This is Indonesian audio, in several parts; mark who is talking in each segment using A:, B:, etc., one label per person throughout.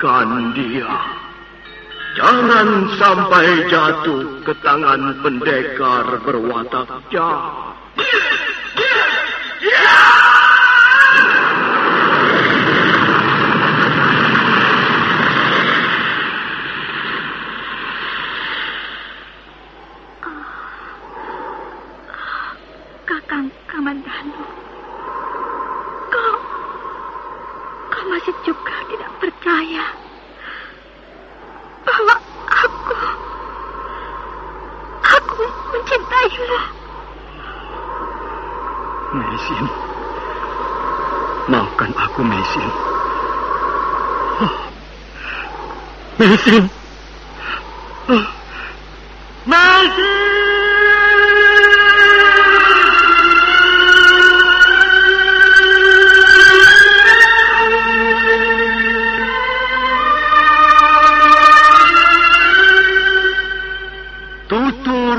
A: Selamatkan dia. Jangan sampai jatuh ke tangan pendekar berwatak jahat. Messi. Messi. Tutur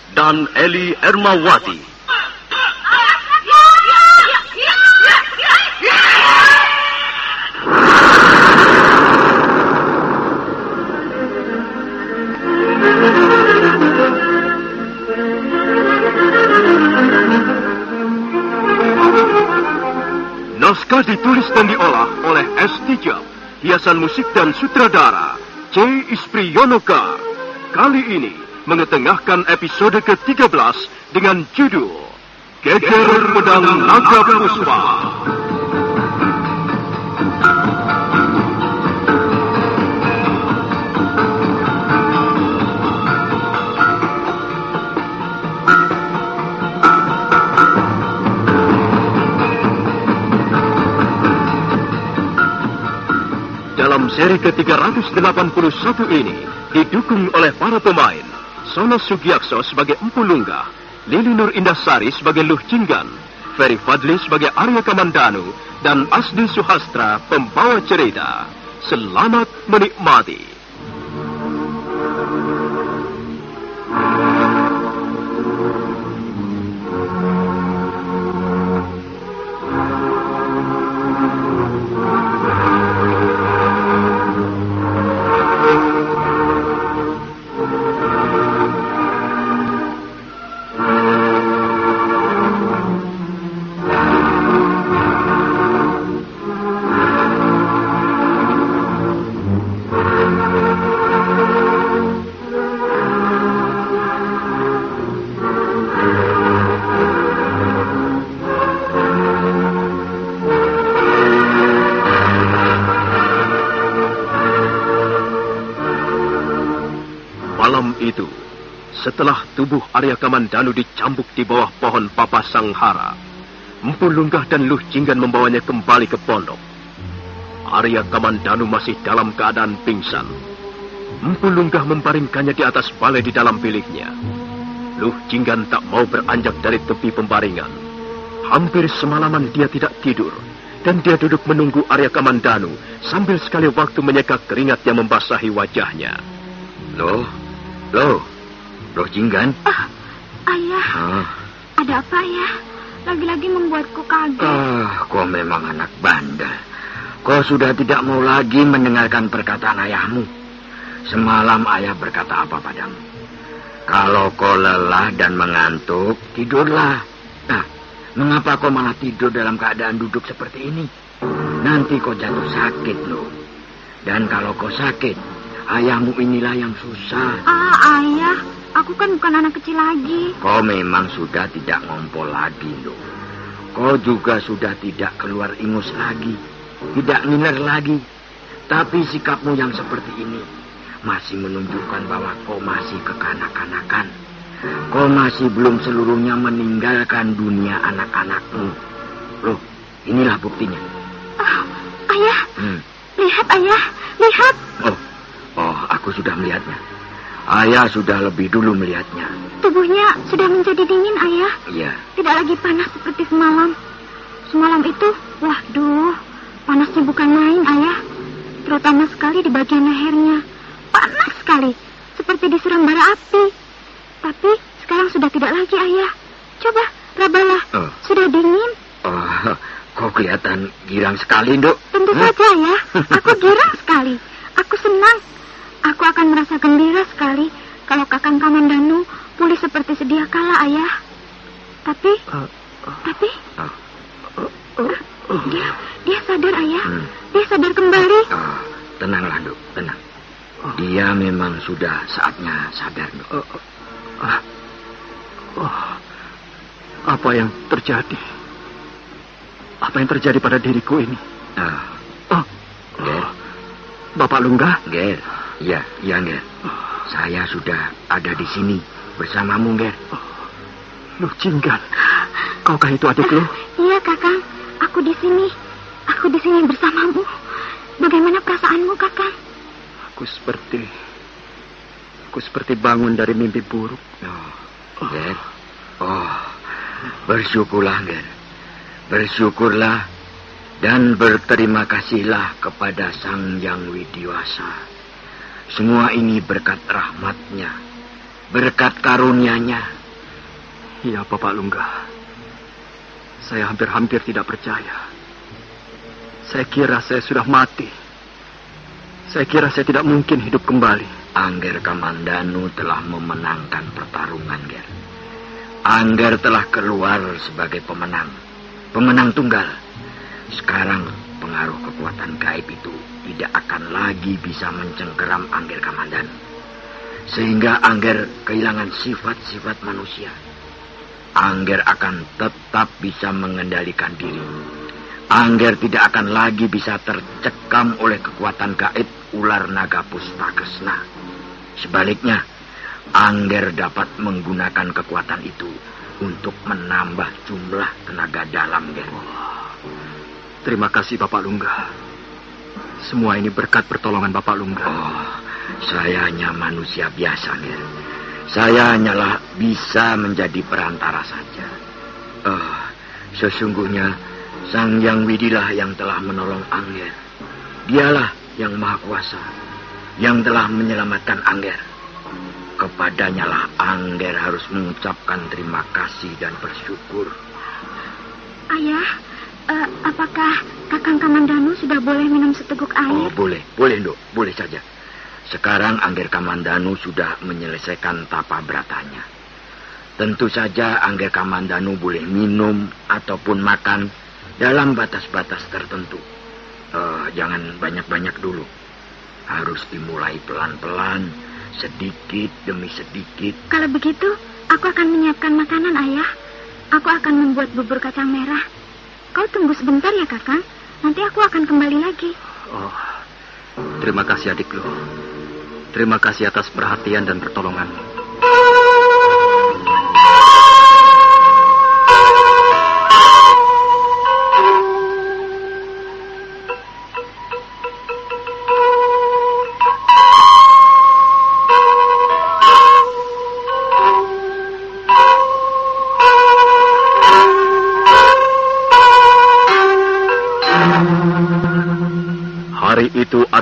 A: dan Eli Ermawati. Naskah ditulis dan diolah oleh S. Tijab, hiasan musik dan sutradara C. Ispriyonoka. Kali ini mengetengahkan episode ke-13 dengan judul Geger Pedang Naga Puspa. Dalam seri ke-381 ini didukung oleh para pemain Sono Sugiakso sebagai Empu Lunggah, Lili Nur Indasari sebagai Luh Jinggan, Ferry Fadli sebagai Arya Kamandanu, dan Asdi Suhastra pembawa cerita. Selamat menikmati. Setelah tubuh Arya Kamandanu dicambuk di bawah pohon Papa Sanghara, Empu Lunggah dan Luh Jinggan membawanya kembali ke pondok. Arya Kamandanu masih dalam keadaan pingsan. Empu Lunggah membaringkannya di atas balai di dalam biliknya. Luh Jinggan tak mau beranjak dari tepi pembaringan. Hampir semalaman dia tidak tidur. Dan dia duduk menunggu Arya Kamandanu sambil sekali waktu menyeka keringat yang membasahi wajahnya.
B: Loh, loh, loh Jinggan.
C: Ah, ayah,
B: Ah,
C: ada apa ya? Lagi-lagi membuatku kaget.
B: ah, kau memang anak bandel. Kau sudah tidak mau lagi mendengarkan perkataan ayahmu. Semalam ayah berkata apa padamu? Kalau kau lelah dan mengantuk, tidurlah. Nah, mengapa kau malah tidur dalam keadaan duduk seperti ini? Nanti kau jatuh sakit loh. Dan kalau kau sakit, ayahmu inilah yang susah.
C: Ah, ayah, aku kan bukan anak kecil lagi.
B: Kau memang sudah tidak ngompol lagi, Nduk. Kau juga sudah tidak keluar ingus lagi. Tidak ngiler lagi. Tapi sikapmu yang seperti ini masih menunjukkan bahwa kau masih kekanak-kanakan. Kau masih belum seluruhnya meninggalkan dunia anak-anakmu. Loh, inilah buktinya.
C: Oh, ayah,
B: Hmm.
C: lihat ayah, lihat.
B: Oh, oh, aku sudah melihatnya. Ayah sudah lebih dulu melihatnya.
C: Tubuhnya sudah menjadi dingin ayah.
B: Iya,
C: Tidak lagi panas seperti semalam. Semalam itu, waduh, panasnya bukan main ayah. Terutama sekali di bagian lehernya. Panas sekali, seperti disiram bara api. Tapi sekarang sudah tidak lagi ayah. Coba, rabalah.
B: Oh.
C: Sudah dingin.
B: oh, kau kelihatan girang sekali, Nduk.
C: Tentu
B: Hah?
C: saja ya. Aku girang sekali. Aku senang. Aku akan merasa gembira sekali kalau Kakang Kamandanu pulih seperti sedia kala, Ayah. Tapi,
A: Uh,
C: tapi
B: Oh,
C: dia dia sadar, Ayah.
B: Hmm.
C: Dia sadar kembali.
B: oh, tenanglah, Nduk, tenang. Dia memang sudah saatnya sadar, Nduk.
A: uh, uh, oh, apa yang terjadi? Apa yang terjadi pada diriku ini?
B: Ah,
A: Oh,
B: Ger,
A: Bapak Lungga?
B: Ger, iya, iya, Ger. Saya sudah ada di sini bersamamu, Ger.
A: Lu Jinggan. Kaukah itu adik lu?
C: Iya, Kakang. Aku di sini. Aku di sini bersamamu. Bagaimana perasaanmu, Kakang?
A: Aku seperti... Aku seperti bangun dari mimpi buruk.
B: Oh, Ger. Oh, bersyukurlah, Ger. Bersyukurlah dan berterima kasihlah kepada Sang Yang Widiwasa. Semua ini berkat rahmatnya, berkat karunia-Nya.
A: Iya, Bapak Lungga. Saya hampir-hampir tidak percaya. Saya kira saya sudah mati. Saya kira saya tidak mungkin hidup kembali.
B: Angger Kamandanu telah memenangkan pertarungan, Ger. Angger telah keluar sebagai pemenang. Pemenang tunggal. Sekarang pengaruh kekuatan gaib itu tidak akan lagi bisa mencengkeram Angger Kamandanu. Sehingga Angger kehilangan sifat-sifat manusia. Angger akan tetap bisa mengendalikan diri. Angger tidak akan lagi bisa tercekam oleh kekuatan gaib ular naga pustakesna. Sebaliknya, Angger dapat menggunakan kekuatan itu untuk menambah jumlah tenaga dalam, Ger.
A: Terima kasih, Bapak Lungga. Semua ini berkat pertolongan Bapak Lungga.
B: Oh, saya hanya manusia biasa, Ger. Saya hanyalah bisa menjadi perantara saja. Oh, sesungguhnya Sang Yang Widilah yang telah menolong Angger. Dialah yang maha kuasa, yang telah menyelamatkan Angger. Kepadanya lah Angger harus mengucapkan terima kasih dan bersyukur.
C: Ayah, eh, apakah Kakang Kamandanu sudah boleh minum seteguk
B: Oh,
C: air?
B: boleh, boleh, Nduk, boleh saja. Sekarang Angger Kamandanu sudah menyelesaikan tapa beratanya. Tentu saja Angger Kamandanu boleh minum ataupun makan dalam batas-batas tertentu. Eh, jangan banyak-banyak dulu. Harus dimulai pelan-pelan, sedikit demi sedikit.
C: Kalau begitu, aku akan menyiapkan makanan, Ayah. Aku akan membuat bubur kacang merah. Kau tunggu sebentar ya, Kakang. Nanti aku akan kembali lagi.
A: Oh, terima kasih adik lu. Terima kasih atas perhatian dan pertolonganmu.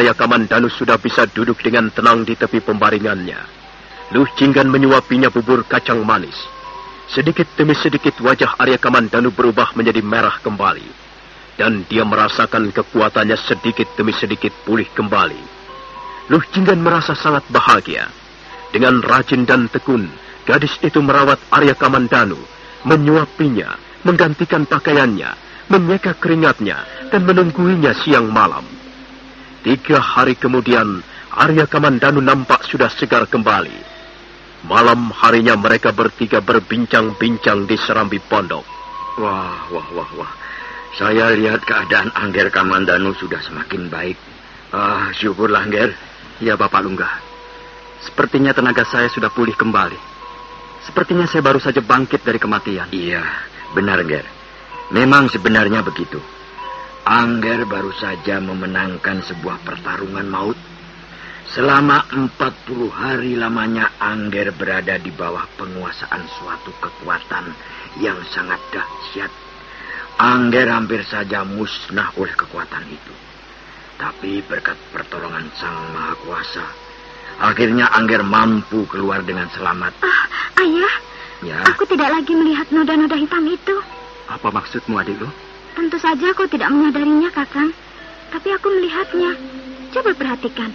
A: Arya Kamandanu sudah bisa duduk dengan tenang di tepi pembaringannya. Luh Jinggan menyuapinya bubur kacang manis. Sedikit demi sedikit wajah Arya Kamandanu berubah menjadi merah kembali. Dan dia merasakan kekuatannya sedikit demi sedikit pulih kembali. Luh Jinggan merasa sangat bahagia. Dengan rajin dan tekun, gadis itu merawat Arya Kamandanu, menyuapinya, menggantikan pakaiannya, menyeka keringatnya, dan menungguinya siang malam. Tiga hari kemudian, Arya Kamandanu nampak sudah segar kembali. Malam harinya mereka bertiga berbincang-bincang di serambi pondok.
B: Wah, wah, wah, wah. Saya lihat keadaan Angger Kamandanu sudah semakin baik. Ah, syukurlah, Angger.
D: Ya, Bapak Lunggah. Sepertinya tenaga saya sudah pulih kembali. Sepertinya saya baru saja bangkit dari kematian.
B: Iya, benar, Angger. Memang sebenarnya begitu. Angger baru saja memenangkan sebuah pertarungan maut Selama 40 hari lamanya Angger berada di bawah penguasaan suatu kekuatan yang sangat dahsyat. Angger hampir saja musnah oleh kekuatan itu. Tapi berkat pertolongan Sang Maha Kuasa, akhirnya Angger mampu keluar dengan selamat.
C: Ah, ayah, ya. aku tidak lagi melihat noda-noda hitam itu.
D: Apa maksudmu, adikku?
C: Tentu saja kau tidak menyadarinya, Kakang. Tapi aku melihatnya. Coba perhatikan.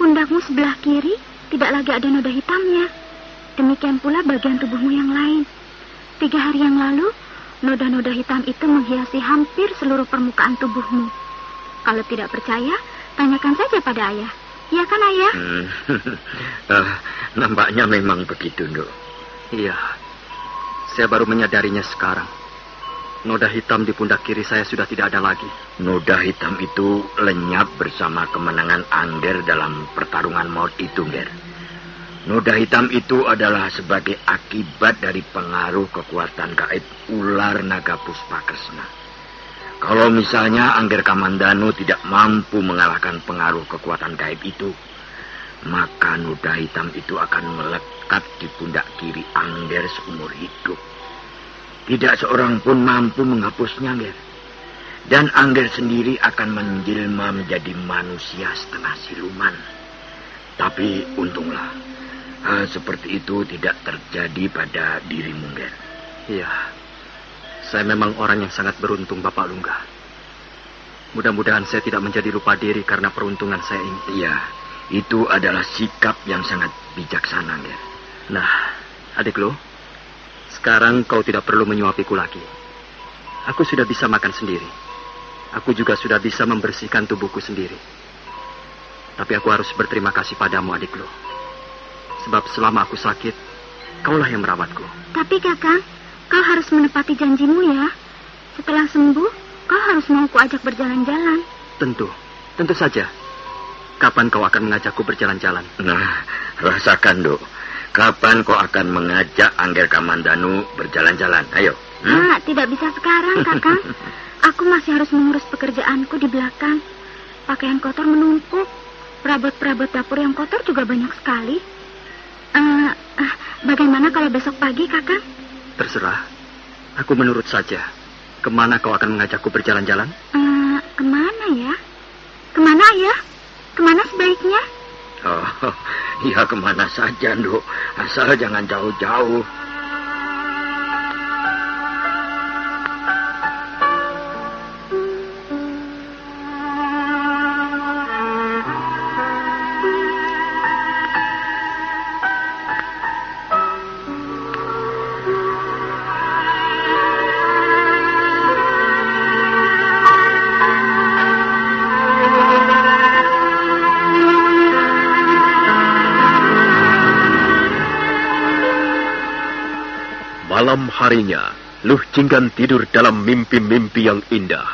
C: Pundakmu sebelah kiri tidak lagi ada noda hitamnya. Demikian pula bagian tubuhmu yang lain. Tiga hari yang lalu, noda-noda hitam itu menghiasi hampir seluruh permukaan tubuhmu. Kalau tidak percaya, tanyakan saja pada ayah. Iya kan ayah? Hmm.
B: uh, nampaknya memang begitu, Nduk.
D: Iya. Saya baru menyadarinya sekarang. Noda hitam di pundak kiri saya sudah tidak ada lagi.
B: Noda hitam itu lenyap bersama kemenangan Angger dalam pertarungan maut itu, Ger. Noda hitam itu adalah sebagai akibat dari pengaruh kekuatan gaib ular naga puspakresna. Kalau misalnya Angger Kamandanu tidak mampu mengalahkan pengaruh kekuatan gaib itu, maka noda hitam itu akan melekat di pundak kiri Angger seumur hidup. Tidak seorang pun mampu menghapusnya, Angger. Dan Angger sendiri akan menjelma menjadi manusia setengah siluman. Tapi untunglah, hal seperti itu tidak terjadi pada dirimu, Angger.
D: Iya, saya memang orang yang sangat beruntung, Bapak Lungga. Mudah-mudahan saya tidak menjadi lupa diri karena peruntungan saya ini.
B: Iya, itu adalah sikap yang sangat bijaksana, Angger.
D: Nah, adik lo, sekarang kau tidak perlu menyuapiku lagi. Aku sudah bisa makan sendiri. Aku juga sudah bisa membersihkan tubuhku sendiri. Tapi aku harus berterima kasih padamu, adikku. Sebab selama aku sakit, kaulah yang merawatku.
C: Tapi kakak, kau harus menepati janjimu ya. Setelah sembuh, kau harus mau ku ajak berjalan-jalan.
D: Tentu, tentu saja. Kapan kau akan mengajakku berjalan-jalan?
B: Nah, rasakan, dok. Kapan kau akan mengajak Angger Kamandanu berjalan-jalan? Ayo.
C: Hmm? Nah, tidak bisa sekarang, kakak. Aku masih harus mengurus pekerjaanku di belakang. Pakaian kotor menumpuk. Perabot-perabot dapur yang kotor juga banyak sekali. Uh, uh, bagaimana kalau besok pagi, kakak?
D: Terserah. Aku menurut saja. Ke mana kau akan mengajakku berjalan-jalan?
C: Uh, ke mana ya? Ke mana ya? Ke mana sebaiknya?
B: Oh, ya ke mana saja, Nduk. Asal jangan jauh-jauh.
A: Malam harinya, Luh Jinggan tidur dalam mimpi-mimpi yang indah.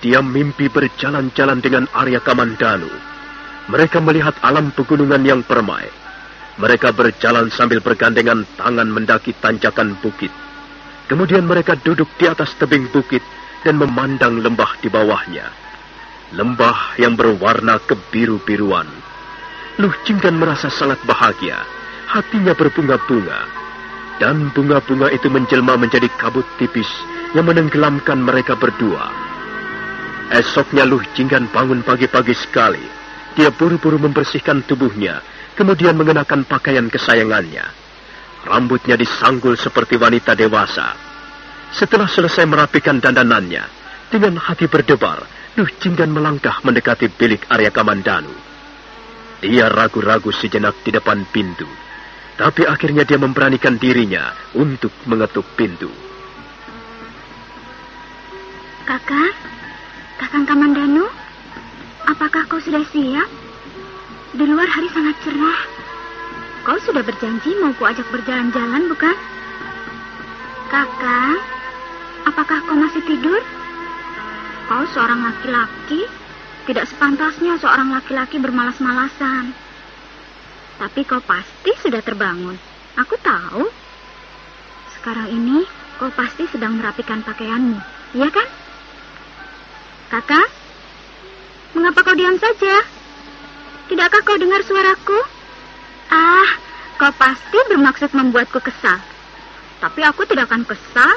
A: Dia mimpi berjalan-jalan dengan Arya Kamandanu. Mereka melihat alam pegunungan yang permai. Mereka berjalan sambil bergandengan tangan mendaki tanjakan bukit. Kemudian mereka duduk di atas tebing bukit dan memandang lembah di bawahnya. Lembah yang berwarna kebiru-biruan. Luh Jinggan merasa sangat bahagia. Hatinya berbunga-bunga dan bunga-bunga itu menjelma menjadi kabut tipis yang menenggelamkan mereka berdua. Esoknya Luh Jinggan bangun pagi-pagi sekali. Dia buru-buru membersihkan tubuhnya, kemudian mengenakan pakaian kesayangannya. Rambutnya disanggul seperti wanita dewasa. Setelah selesai merapikan dandanannya, dengan hati berdebar, Luh Jinggan melangkah mendekati bilik Arya Kamandanu. Dia ragu-ragu sejenak di depan pintu. Tapi akhirnya dia memberanikan dirinya untuk mengetuk pintu.
C: Kakak, Kakang Kamandanu, apakah kau sudah siap? Di luar hari sangat cerah. Kau sudah berjanji mau kuajak berjalan-jalan, bukan? Kakak, apakah kau masih tidur? Kau seorang laki-laki, tidak sepantasnya seorang laki-laki bermalas-malasan. Tapi kau pasti sudah terbangun. Aku tahu. Sekarang ini kau pasti sedang merapikan pakaianmu, iya kan? Kakak, mengapa kau diam saja? Tidakkah kau dengar suaraku? Ah, kau pasti bermaksud membuatku kesal. Tapi aku tidak akan kesal.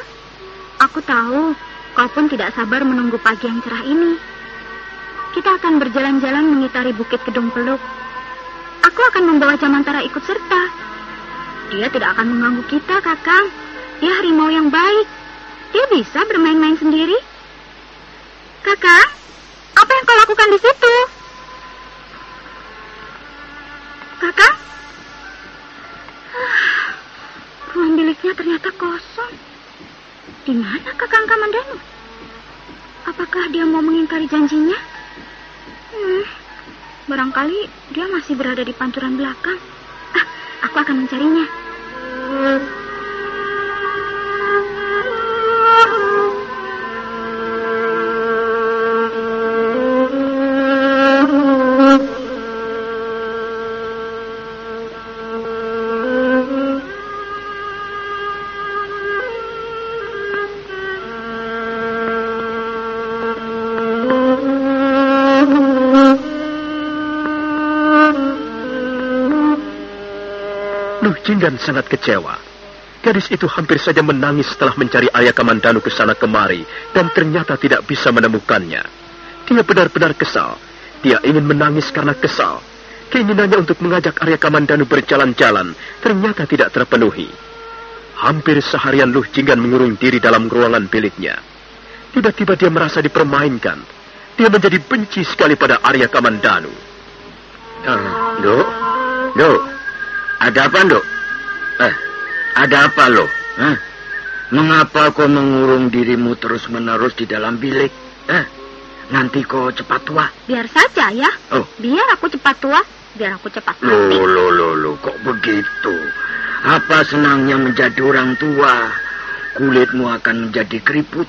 C: Aku tahu kau pun tidak sabar menunggu pagi yang cerah ini. Kita akan berjalan-jalan mengitari bukit Kedung Peluk. Aku akan membawa Jamantara ikut serta. Dia tidak akan mengganggu kita, Kakang. Dia harimau yang baik. Dia bisa bermain-main sendiri. Kakak, apa yang kau lakukan di situ? Kakak? Ruang biliknya ternyata kosong. Di mana Kakang Kamandanu? Apakah dia mau mengingkari janjinya? Hmm, barangkali dia masih berada di pancuran belakang. Ah, aku akan mencarinya.
A: Jinggan sangat kecewa. Gadis itu hampir saja menangis setelah mencari ayah Kamandanu ke sana kemari dan ternyata tidak bisa menemukannya. Dia benar-benar kesal. Dia ingin menangis karena kesal. Keinginannya untuk mengajak Arya Kamandanu berjalan-jalan ternyata tidak terpenuhi. Hampir seharian Luh Jinggan mengurung diri dalam ruangan biliknya. Tiba-tiba dia merasa dipermainkan. Dia menjadi benci sekali pada Arya Kamandanu.
B: Uh, Dok, Dok, ada apa, Dok? Eh, ada apa, lo? Eh, mengapa kau mengurung dirimu terus-menerus di dalam bilik? Eh, nanti kau cepat tua.
C: Biar saja ya.
B: Oh.
C: Biar aku cepat tua, biar aku cepat
B: Lo,
C: mati.
B: lo, lo, lo, kok begitu? Apa senangnya menjadi orang tua? Kulitmu akan menjadi keriput,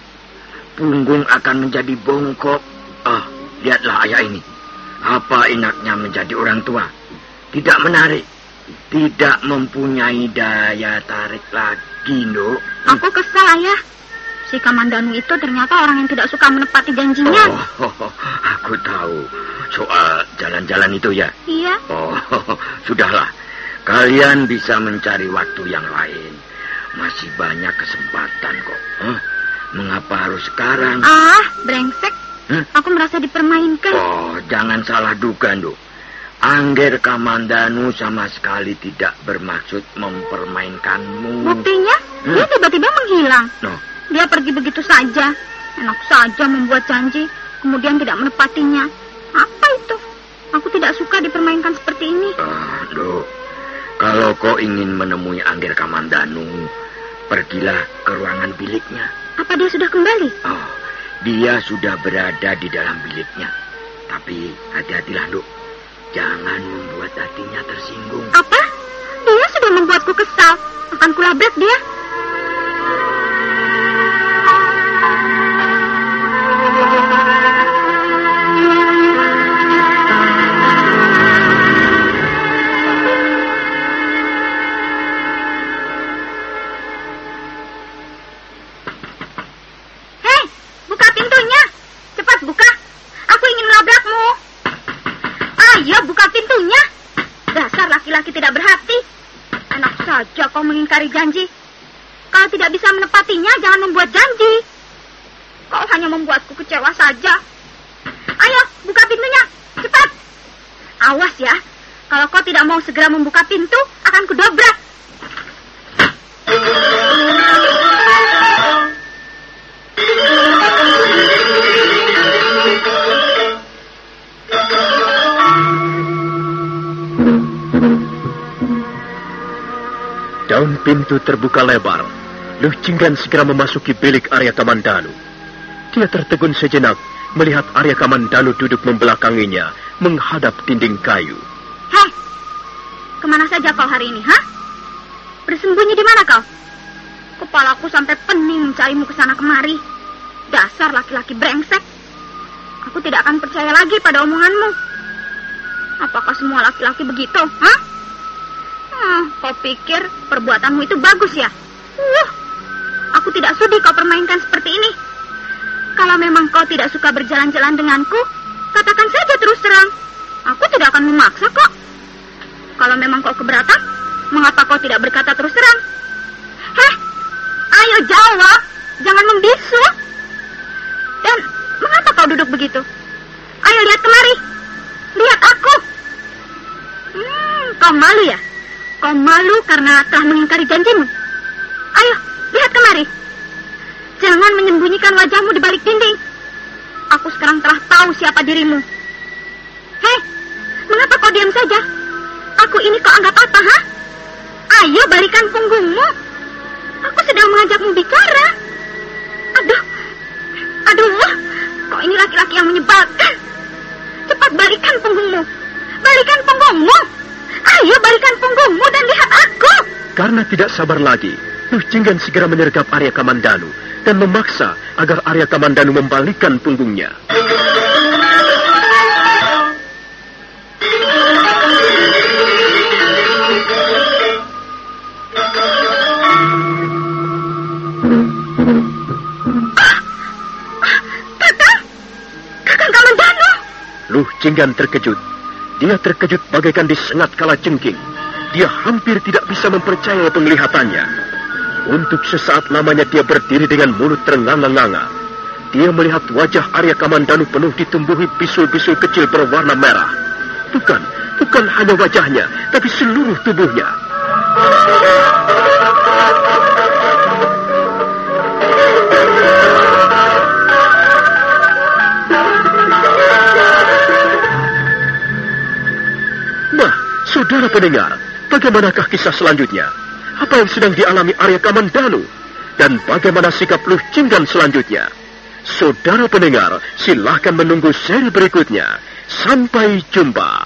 B: punggung akan menjadi bongkok. Ah, lihatlah ayah ini. Apa enaknya menjadi orang tua? Tidak menarik, tidak mempunyai daya tarik lagi, Nduk.
C: Aku kesal ayah. Si Kamandanu itu ternyata orang yang tidak suka menepati janjinya.
B: Oh, aku tahu. Soal jalan-jalan itu ya.
C: Iya.
B: Oh, sudahlah. Kalian bisa mencari waktu yang lain. Masih banyak kesempatan kok. Hah? Mengapa harus sekarang?
C: Ah, brengsek.
B: Hmm?
C: Aku merasa dipermainkan.
B: Oh, jangan salah duga, Nduk. Angger Kamandanu sama sekali tidak bermaksud mempermainkanmu.
C: Buktinya,
B: Hmm.
C: dia tiba-tiba menghilang.
B: Noh,
C: Dia pergi begitu saja. Enak saja membuat janji, kemudian tidak menepatinya. Apa itu? Aku tidak suka dipermainkan seperti ini.
B: Nduk. Kalau kau ingin menemui Angger Kamandanu, pergilah ke ruangan biliknya.
C: Apa dia sudah kembali?
B: Oh, dia sudah berada di dalam biliknya. Tapi hati-hatilah, Nduk. Jangan membuat hatinya tersinggung.
C: Apa? Dia sudah membuatku kesal. Akan kulabrak dia. Laki-laki tidak berhati. Enak saja kau mengingkari janji. Kalau tidak bisa menepatinya, jangan membuat janji. Kau hanya membuatku kecewa saja. Ayo, buka pintunya. Cepat. Awas ya. Kalau kau tidak mau segera membuka pintu, akan kudobrak.
A: Pintu terbuka lebar. Luh Jinggan segera memasuki bilik Arya Kamandanu. Dia tertegun sejenak melihat Arya Kamandanu duduk membelakanginya menghadap dinding kayu.
C: Hei, Ke mana saja kau hari ini, ha? Bersembunyi di mana kau? Kepalaku sampai pening mencarimu ke sana kemari. Dasar laki-laki brengsek. Aku tidak akan percaya lagi pada omonganmu. Apakah semua laki-laki begitu, ha? Hmm, kau pikir perbuatanmu itu bagus ya? Uh, aku tidak sudi kau permainkan seperti ini. Kalau memang kau tidak suka berjalan-jalan denganku, katakan saja terus terang. Aku tidak akan memaksa kok. Kalau memang kau keberatan, mengapa kau tidak berkata terus terang? Heh, ayo jawab, jangan membisu. Dan mengapa kau duduk begitu? Ayo lihat kemari, lihat aku. Hmm, kau malu ya? Kau malu karena telah mengingkari janjimu. Ayo, lihat kemari. Jangan menyembunyikan wajahmu di balik dinding. Aku sekarang telah tahu siapa dirimu. Hei, mengapa kau diam saja? Aku ini kok anggap apa, ha? Ayo balikan punggungmu. Aku sedang mengajakmu bicara. Aduh, aduh, kok ini laki-laki yang menyebalkan. Cepat balikan punggungmu. Balikan punggungmu. Ayo balikan punggungmu dan lihat aku.
A: Karena tidak sabar lagi, Nuh Jinggan segera menyergap Arya Kamandanu dan memaksa agar Arya Kamandanu membalikkan punggungnya. Luh Jinggan terkejut. Dia terkejut bagaikan disengat kala jengking. Dia hampir tidak bisa mempercayai penglihatannya. Untuk sesaat lamanya dia berdiri dengan mulut terenganga-nganga. Dia melihat wajah Arya Kamandanu penuh ditumbuhi bisul-bisul kecil berwarna merah. Bukan, bukan hanya wajahnya, tapi seluruh tubuhnya. Saudara pendengar, bagaimanakah kisah selanjutnya? Apa yang sedang dialami Arya Kamandanu? Dan bagaimana sikap Luh Cinggan selanjutnya? Saudara pendengar, silahkan menunggu seri berikutnya. Sampai jumpa.